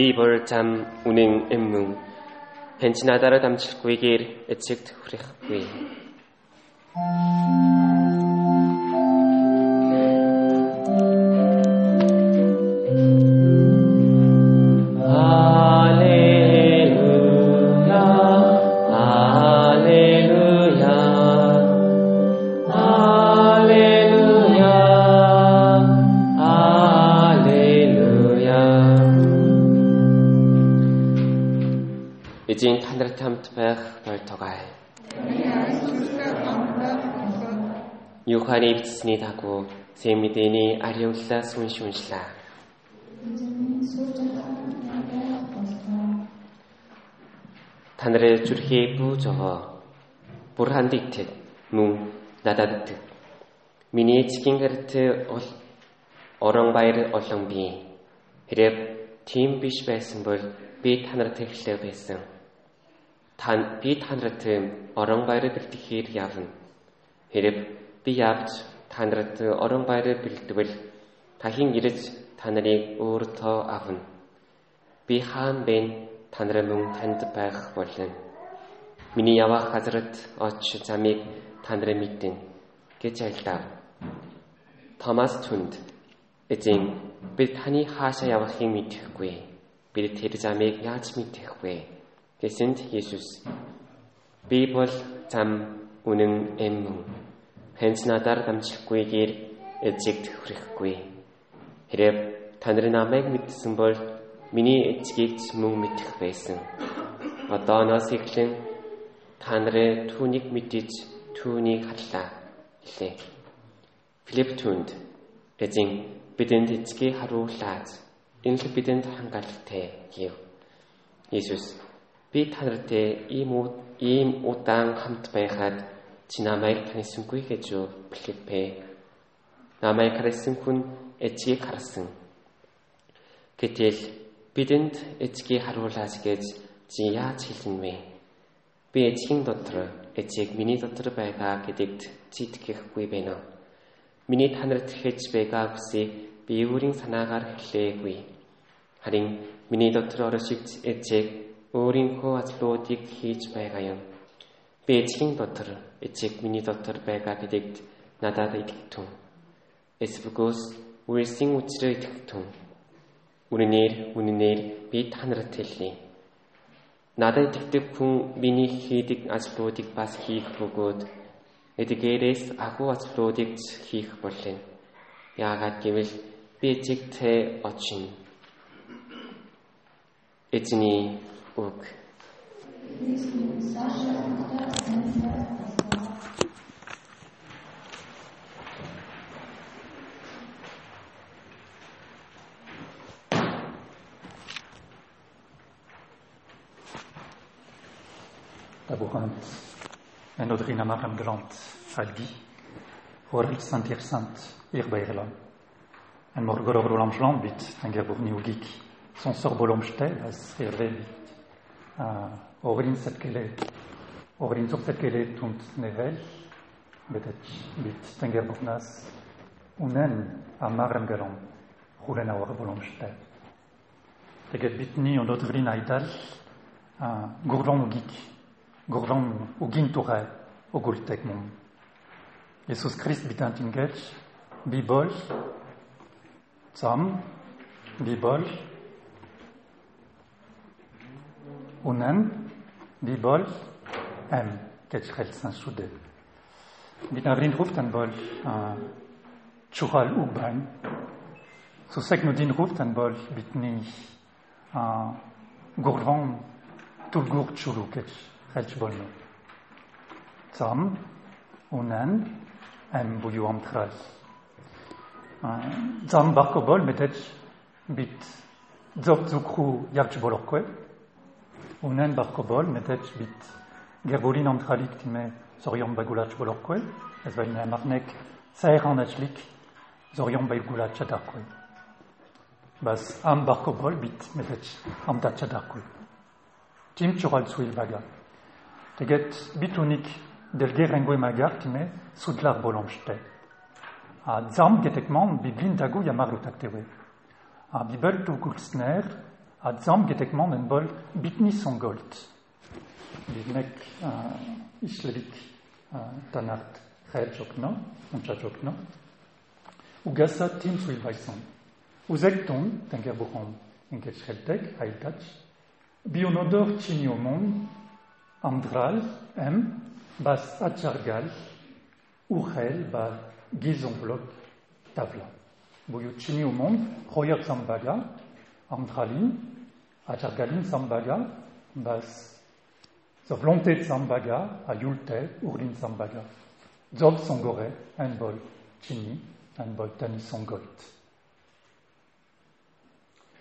Би бүр зам үнэн эммэн хэнч надаараа дамжихгүйгээр эцэгт хүрэхгүй. эзэн байх болтугай. Юханы эвдсний дагуу сэм мэдээний ариуллаас унш уншлаа. Та нарын зүрхээ бүү жоо. Бурханд итгэв мөн надад итгэв. Миний эцгийн гэрт орон баяр олон би. Хэрэг тийм биш байсан бол би та нарт хэллээ байсан би та нарт орон баяр бэлтгэхээр явна. Хэрэг би явж та нарт орон баяр бэлтгэвэл та хин ирж та нарыг өөртөө авна. Би хаан бэ та нар мөн танд байх болно. Миний явах газарт очиж замыг та нар мэдэн гэж айлдав. Томас түнд эзэн би таны хаашаа явахыг мэдэхгүй. Би тэр замыг яаж мэдэх вэ? Гэсэнд Есүс би бол зам үнэн эм мөн хэнц надаар дамжихгүйгээр эцэгт хүрэхгүй. Хэрэг та нар намайг мэдсэн бол миний эцгийг мөн мэдэх байсан. Одооноос эхлэн та нарын түүнийг мэдэж түүнийг харлаа гэлээ. Филипп түнд эзэн бидэнд эцгийг харуулаад энэ л бидэнд хангалттай гэв. Иесус Би та нартай ийм ийм удаан хамт байхад чи намайг таньсангүй гэж юу Филиппэ. Намайг харсан хүн эцгийг харсан. Гэтэл бидэнд эцгийг харуулаач гэж чи яаж хэлнэ вэ? Би эцгийн дотор эцэг миний дотор байгаа гэдэгт чи итгэхгүй байна. Миний танарт хийж байгаа хүсийг би өөрийн санаагаар хэлээгүй. Харин миний дотор оршигч эцэг өөрийнхөө ажлуудыг хийж байгаа юм. Би эцгийн дотор эцэг миний дотор байгаа гэдэгт надад итгэв. Эсвэгөөс үрсэн үчирээ итгэв. Үнэнээр үнэнээр би та нарт хэлье. Надад итгэдэг хүн миний хийдэг ажлуудыг бас хийх бөгөөд эдгээрээс агуу ажлуудыг хийх болно. Яагаад гэвэл би эцэгтэй очино. Эзний Ok. Laborant, en odrin amaram grant, falgi, horel santir sant, irbeirlam. En morgoror ulam jlambit, en gabur niugik, son sorbolom jte, as irvevi. Bit. Orin setkele, orin zur setkele tunt nevel, betet bit tenger bofnas, unen amarem galon, roulen a war volonste. Teget bit ni on dot vrin aidal, gourlon o gik, gourlon o gintoure o gultek mom. Jesus Christ bit antinget, bibol, tsam, bibol, unen di bol em ket chel san soude bit a rin ruft an bol a chural u bain so sek no din ruft an bol bit ni unen barkobol, medetx bit gerbolin amtralik time zorion bagulatx bolorque, ez bain marnek zaeran atxlik zorion bagulatx adarque. Baz am barkobol bit medetx amdatx adarque. Tim txural zuil baga. Teget bit unik del gerengue time zudlar bolonxte. A zam getekman bit blindago yamarlutak tewe. A bibel tu kulsner, hat zusammengedeckmannen wollt, bitte nicht so Gold. Die nek äh, euh, islerik äh, euh, danach rejokno, und jajokno, ugasa tim sui vaison. Uzekton, tengaburon, ingeshreldek, haidach, bionodor chiniomon, amdral, em, bas achargal, urel, ba gizonvlop, tavla. Boyo chiniomon, royat zambaga, Amtrali, Achargalim Sambaga, Bas, Zovlonte Sambaga, Ayulte, Urlin Sambaga, Zov Songore, Enbol, Chini, Enbol Tani Songoit.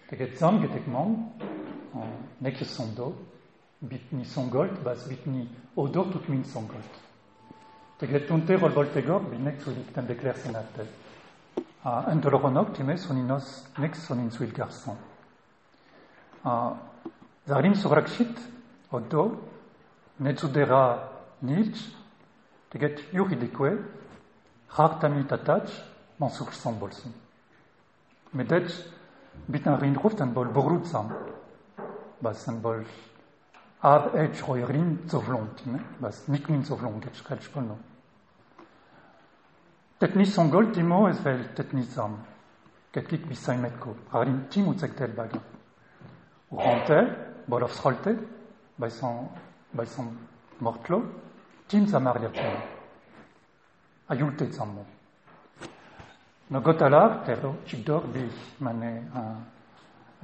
Teget Zam Getekman, euh, Nekje Sondo, Bitni Songolt, Bas Bitni Odo Tutmin Songolt. Teget Tunte Rolvoltegor, Binek Sulik Tendekler Senate. Entoloronoc, Times Soninos, Nex Sonin Suil Garçon. Zarim surakshit, odo, netzudera nilch, teget yuridikwe, hartami tatach, mansuk sambolsen. Medet bitan rin ruftan bol borutsam, bas an bol ab edge royerin zovlont, bas nikmin zovlont, get skrelch polno. Tetni songol timo es vel tetni sam, get kik bisay metko, rarin timu tzektel baga. U rante, bol of schrolte, bai son mortlo, tim samaria chen. Ayulte sammo. No gotalar, ter chigdor bi mane a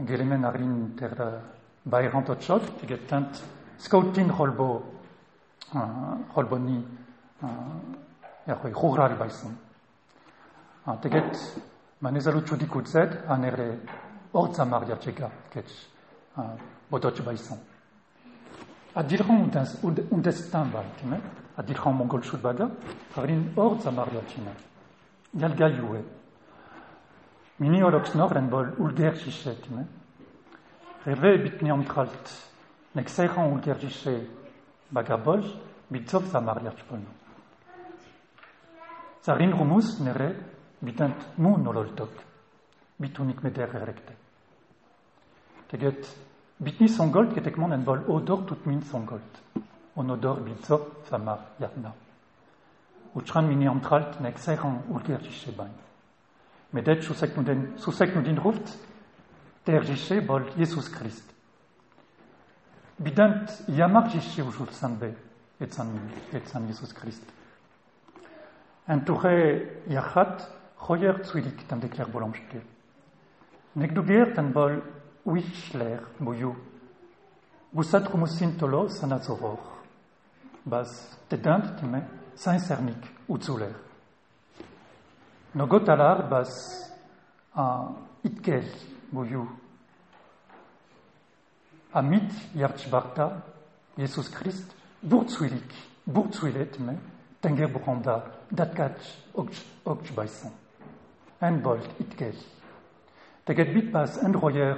gelemen arin ter bayran totshot, tiget tant scouting holbo holbo ni ja khoi rural baisan. Teget manezalo chudi kutzet anere ort samaria chega ketch botoch baisan. Adilhan undestan baltime, adilhan mongol shulbada, havrin ord zamariatina. Yalga yue. Mini olox norden bol ulger shishetime. Reve bitni amtralt. Nek seiran ulger shishe bagabol, bitzov zamariachpono. Zarin rumus nere bitant mu nololtok. Bitunik meder erekte. Teget Bitni songolt ketekman en bol odor tout min songolt. On odor bitzo samar yarna. Utran mini amtralt nek seiran ulger. Medet susek nuden susek nudin ruft ter bol Jesus Christ. Bidant jishe ujul sanbe et san et san Jesus Christ. Yachat royer tsuilik tam dekler bolamchte. Nek tan bol Wichler, boyu. Busat rumusin tolo sanazovor. Bas tedant time saint-cernic utzuler. Nogotalar bas a itkel boyu. Amit yarchbarta Jesus Christ burtsuilik burtsuilet me tenger branda datkach okch baisan. En bolt itkel. Teget bit bas en royer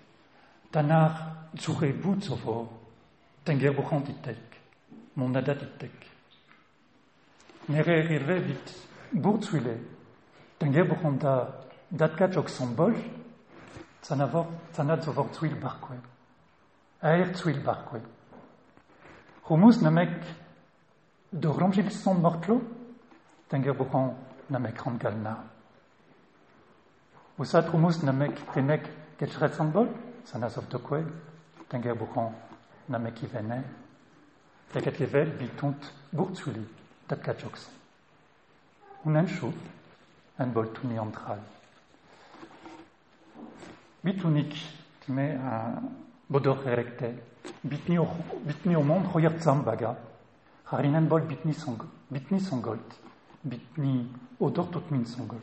Danach suche Butzowo, ten gerbochant i tek, mon adat i tek. Nere rirvevit, burtzuile, ten gerbochant da datkatxok zonbol, zanat zovor tzuil barkwe. Aer tzuil barkwe. Rumuz namek do ramjil son mortlo, ten gerbochant namek rangalna. Usat rumuz namek tenek ketxret zonbol, sanasovtokwe, tengaburon, namekivene, tekekevel bitunt burtsuli, tapkachoks. Unenshu, enboltuni antral. Bitunik, time a bodor erekte, bitni au monde royer zambaga, harinenbol bitni song, bitni songolt, bitni odor tutmin songolt.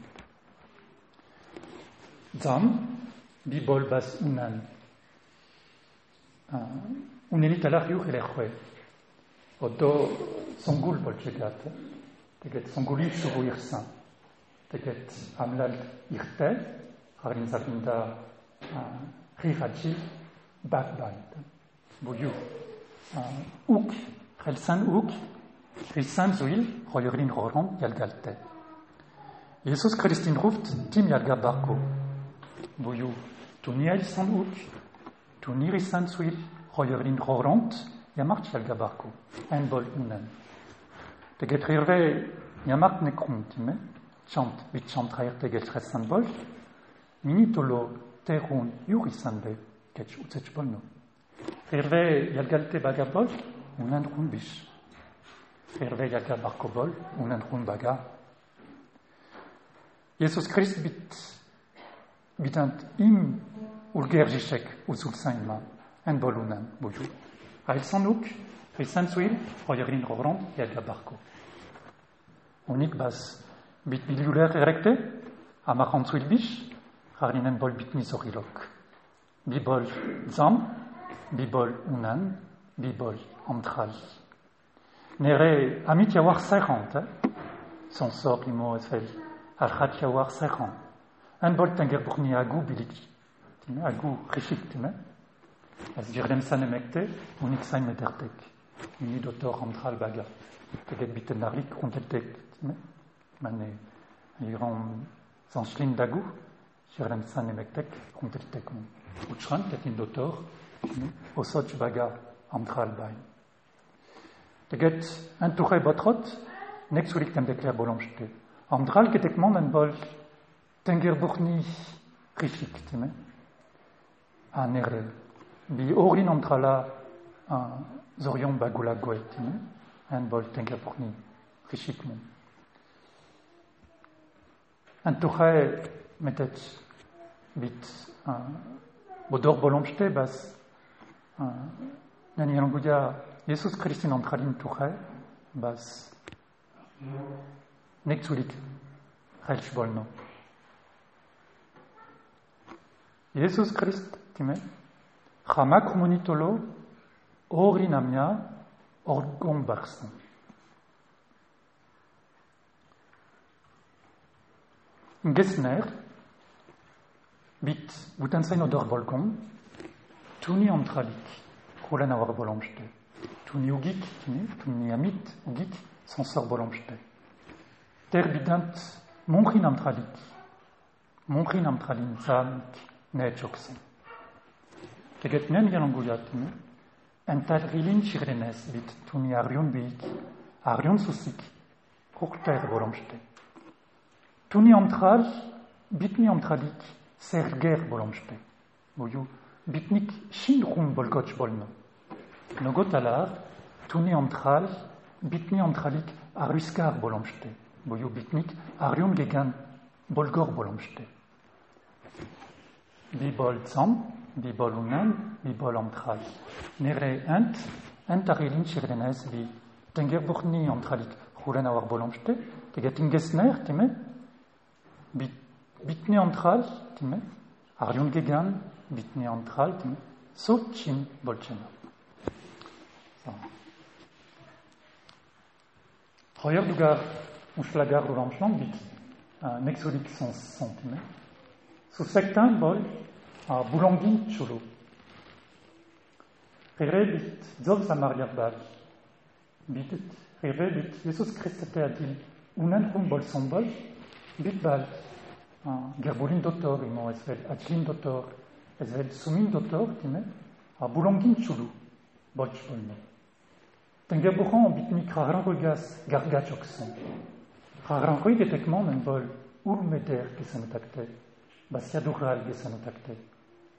Zam, bi bol bas unan, unelitala riuhilerhue odo songul bolchegat teget songuli sugu irsan teget amlal irte harin zapinda rihachi bakbait buyu uk helsan uk Christian zuil royerin roron yalgalte Jesus Christin ruft tim yalga barko buyu tuniel san uk tunirisan zuil royerin roront yamart yalga barko en bol unen teget rirve yamart nekron time chant bit chant rair teget resan bol minitolo terun yurisanbe ketch utsech bolno rirve yalgalte bagabol unen run bish. Hervé Yaga Barkobol, unan run baga. Jesus Christ bit bitant im Urgergisek uzulzainman, enbolunan boju. Ailsanuk, ailsansuil, royerin robron, yadla barko. Unik bas, bit biluler erekte, amachantsuil bish, harinen bol bit mizorilok. Bibol zam, bibol unan, bibol antral. Nere amit yawar serrant, hein. son sort imo etfel, archat yawar serrant. En bol tenger bourni agou biliki agu geschicktime az jerdem san emekte unik sain metertek ni dotor amtral baga peget biten darlik baga amtral bai peget un next week tem declare bolonjte amtral ketek mon en bol tenger bourni richik tme An ere. Bi orin am drala an zorion bagula goet. En bol tenger buchni rifik mon. Tuche metet bit bodor bolomchte bas nani angudia Jesus Christin antralin tuche, bas nek zulik relch bolno. Jesus Christ, exprimé, Hamak monitolo orinamia orgombarson. Gessner bit gutensein odor tuni omtralik kulen awar bolomjte tuni ugik tuni amit ugik sansor bolomjte ter bidant monchin amtralik monchin amtralin zalik ne Teget nen yalanguliat, tuni, ental rilin chirrenes bit, tuni arion biik, arion susik, kurter bolomchte. Tuni amtral, bitni amtralik, serger bolomchte. Boyu, bitnik shin rum bolgoch bolno. Nogotalar, tuni antral, bitni antralik aruskar bolomchte. Boyu bitnik arion gegan bolgor bolomchte. Bibol die ballungen, die ballomtral. Ent, ent arilin li. Tenger burni omtralik. Hulen awar teget time? Bit, bitne time? Arion gegan, bitne time? So chin bolchena. So. Royer dugar, uslagar bit. Euh, Nexolik sans sentime. So sektan bol, boulangin chulo. Rere bit zov samariar bal. Bitet. Rere bit Jesus Christe adil unan rum bol son bol. Bit bal. Gerbolin dotor imo esvel adlin dotor. Esvel sumin dotor time. A boulangin chulo. Bolch bolno. Tenger buchan bitnik rarangolgas gargachoksen. Rarangoy detekman en bol ulmeder gesanotakte, bas yadural gesanotakte,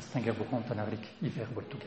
Stingaburant Tanavrik Iver Boltuga.